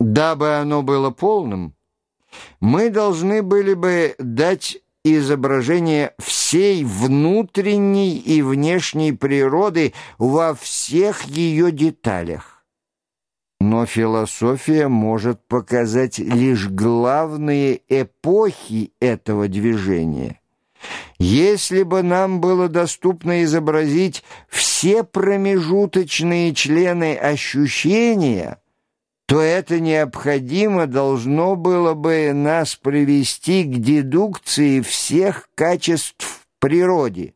Дабы оно было полным, мы должны были бы дать изображение всей внутренней и внешней природы во всех ее деталях. Но философия может показать лишь главные эпохи этого движения. Если бы нам было доступно изобразить все промежуточные члены ощущения – то это необходимо должно было бы нас привести к дедукции всех качеств в природе.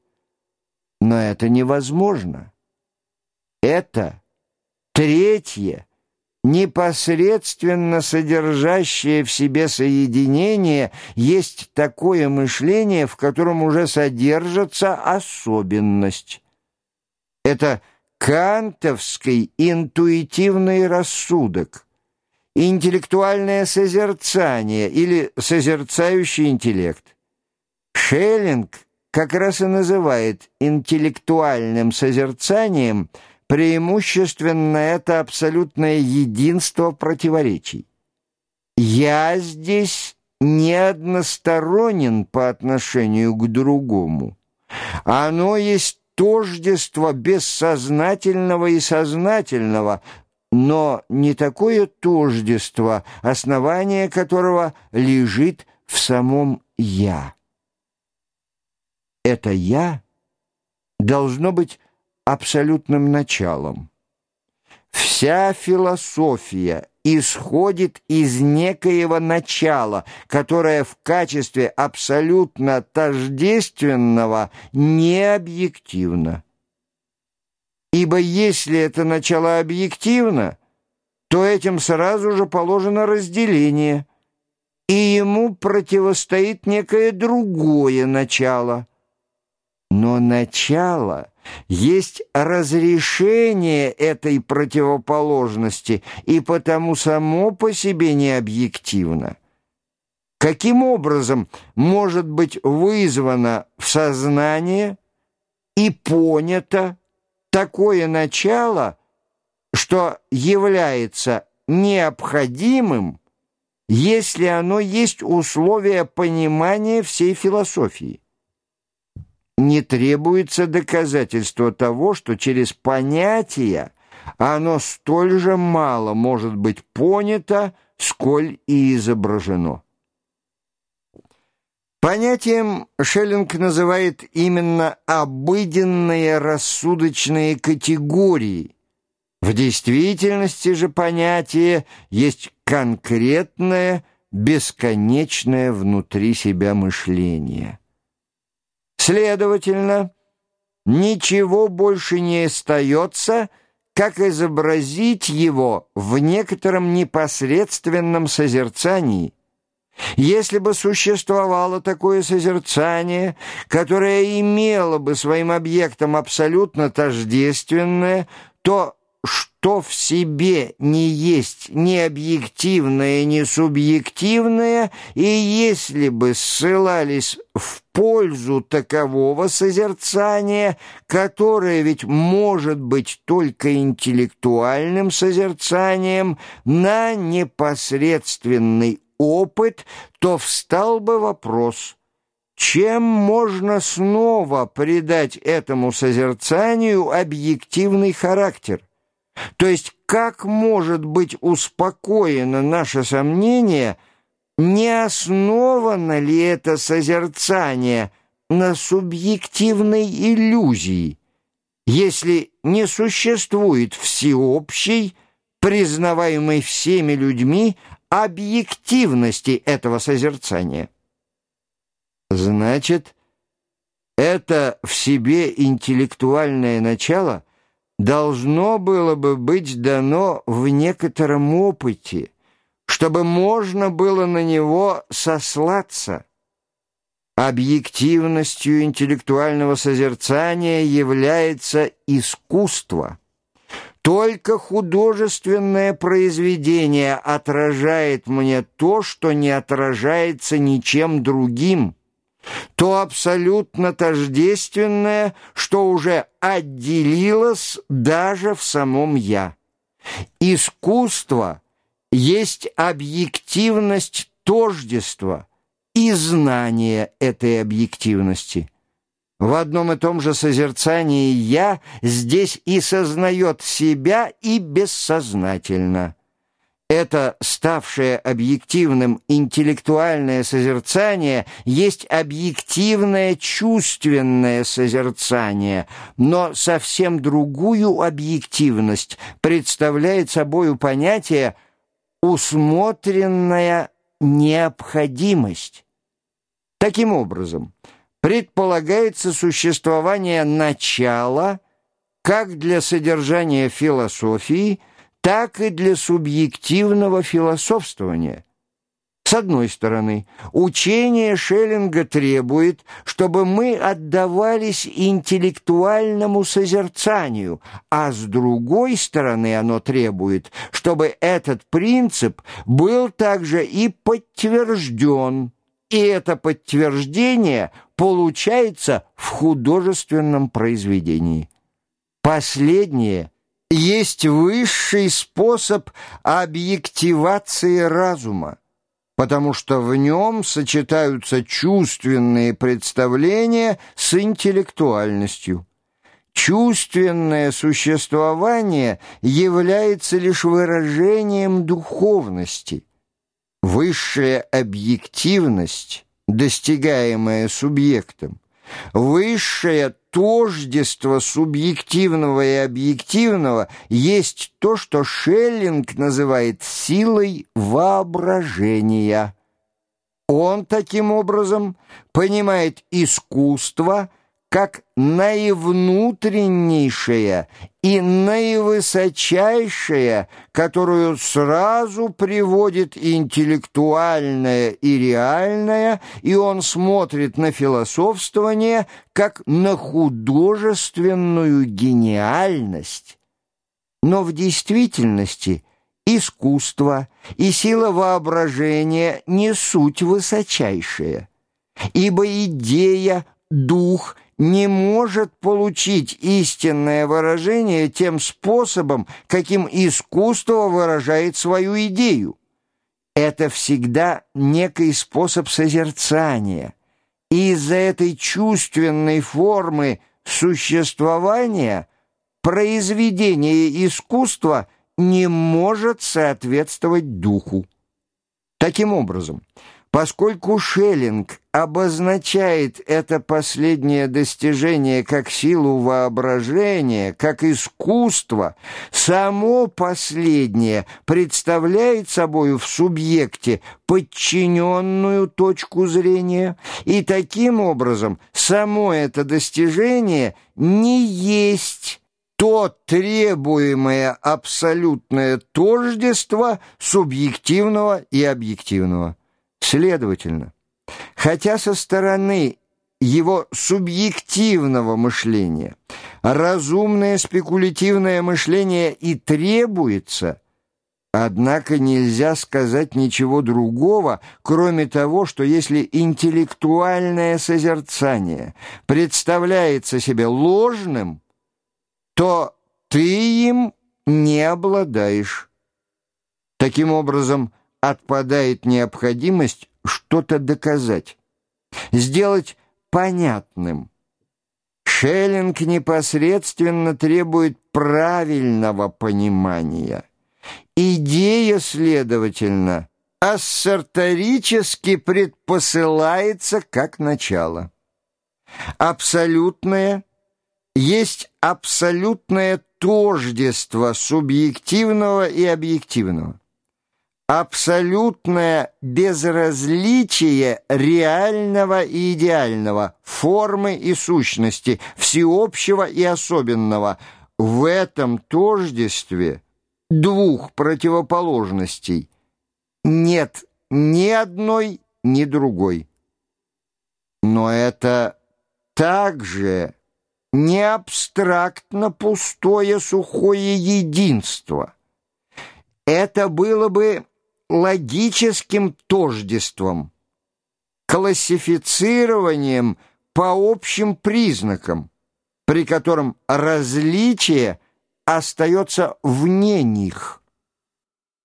Но это невозможно. Это третье, непосредственно содержащее в себе соединение, есть такое мышление, в котором уже содержится особенность. Это кантовский интуитивный рассудок, интеллектуальное созерцание или созерцающий интеллект. Шеллинг как раз и называет интеллектуальным созерцанием преимущественно это абсолютное единство противоречий. «Я здесь не односторонен по отношению к другому. Оно есть тождество бессознательного и сознательного, но не такое тождество, основание которого лежит в самом «я». Это «я» должно быть абсолютным началом. Вся философия исходит из некоего начала, которое в качестве абсолютно тождественного не объективно. Ибо если это начало объективно, то этим сразу же положено разделение, и ему противостоит некое другое начало. Но начало — есть разрешение этой противоположности и потому само по себе не объективно. Каким образом может быть вызвано в сознание и понято такое начало, что является необходимым, если оно есть условие понимания всей философии? Не требуется доказательство того, что через понятие оно столь же мало может быть понято, сколь и изображено. Понятием Шеллинг называет именно обыденные рассудочные категории. В действительности же понятие есть конкретное, бесконечное внутри себя мышление. Следовательно, ничего больше не остается, как изобразить его в некотором непосредственном созерцании. Если бы существовало такое созерцание, которое имело бы своим объектом абсолютно тождественное, то что в себе не есть ни объективное, ни субъективное, и если бы ссылались в пользу такового созерцания, которое ведь может быть только интеллектуальным созерцанием, на непосредственный опыт, то встал бы вопрос – чем можно снова придать этому созерцанию объективный характер? То есть как может быть успокоено наше сомнение, не основано ли это созерцание на субъективной иллюзии, если не существует всеобщей, признаваемой всеми людьми, объективности этого созерцания? Значит, это в себе интеллектуальное начало – должно было бы быть дано в некотором опыте, чтобы можно было на него сослаться. Объективностью интеллектуального созерцания является искусство. Только художественное произведение отражает мне то, что не отражается ничем другим – то абсолютно тождественное, что уже отделилось даже в самом «я». Искусство есть объективность тождества и знание этой объективности. В одном и том же созерцании «я» здесь и сознает себя и бессознательно. Это ставшее объективным интеллектуальное созерцание есть объективное чувственное созерцание, но совсем другую объективность представляет собою понятие «усмотренная необходимость». Таким образом, предполагается существование начала как для содержания философии – так и для субъективного философствования. С одной стороны, учение Шеллинга требует, чтобы мы отдавались интеллектуальному созерцанию, а с другой стороны оно требует, чтобы этот принцип был также и подтвержден, и это подтверждение получается в художественном произведении. Последнее есть высший способ объективации разума, потому что в нем сочетаются чувственные представления с интеллектуальностью. Чувственное существование является лишь выражением духовности. Высшая объективность, достигаемая субъектом, Высшее тождество субъективного и объективного есть то, что Шеллинг называет силой воображения. Он таким образом понимает искусство – как наивнутреннейшая и наивысочайшая, которую сразу приводит интеллектуальное и реальное, и он смотрит на философствование как на художественную гениальность. Но в действительности искусство и сила воображения не суть высочайшая, ибо идея, дух – не может получить истинное выражение тем способом, каким искусство выражает свою идею. Это всегда некий способ созерцания, и из-за этой чувственной формы существования произведение искусства не может соответствовать духу. Таким образом, Поскольку Шеллинг обозначает это последнее достижение как силу воображения, как искусство, само последнее представляет собою в субъекте подчиненную точку зрения, и таким образом само это достижение не есть то требуемое абсолютное тождество субъективного и объективного. Следовательно, хотя со стороны его субъективного мышления разумное спекулятивное мышление и требуется, однако нельзя сказать ничего другого, кроме того, что если интеллектуальное созерцание представляется себе ложным, то ты им не обладаешь. Таким образом, отпадает необходимость что-то доказать, сделать понятным. Шеллинг непосредственно требует правильного понимания. Идея, следовательно, ассерторически предпосылается как начало. Абсолютное есть абсолютное тождество субъективного и объективного абсолютное безразличие реального и идеального, формы и сущности, всеобщего и особенного. В этом тождестве двух противоположностей нет ни одной, ни другой. Но это также не абстрактно пустое сухое единство. Это было бы логическим тождеством, классифицированием по общим признакам, при котором различие остается вне них –